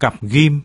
cặp ghim.